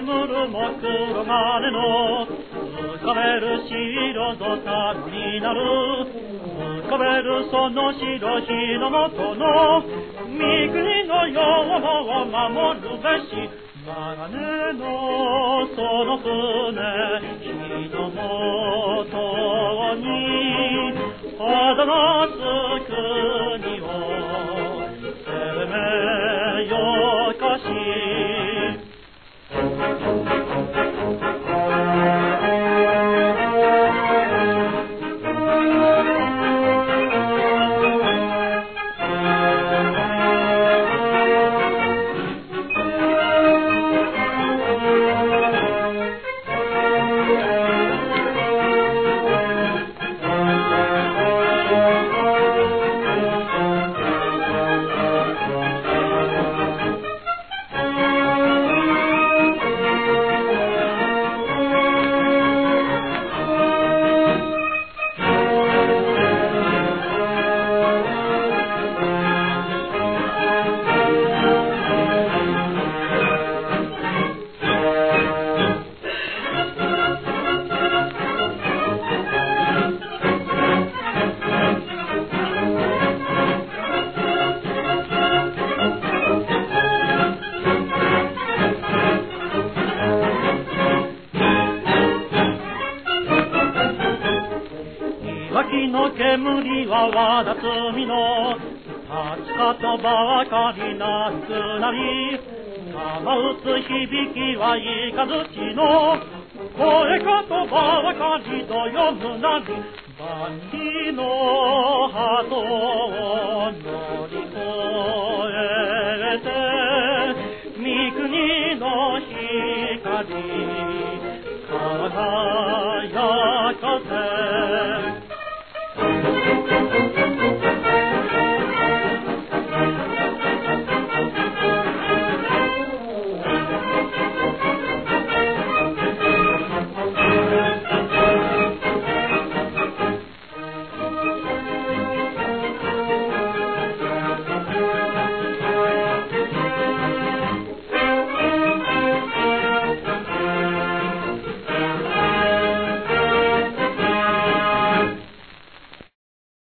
黒金の浮かべる白土佐になる浮かべるその白日の元の三国の世を守るべし。鋼のその船火の元に。肌のつ煙はわだつみの立ちかとばかりなくなり玉打つ響きはいかずちの声かとばかりと読むなり万里の鳩を乗り越えて三国の光輝かせ Thank you.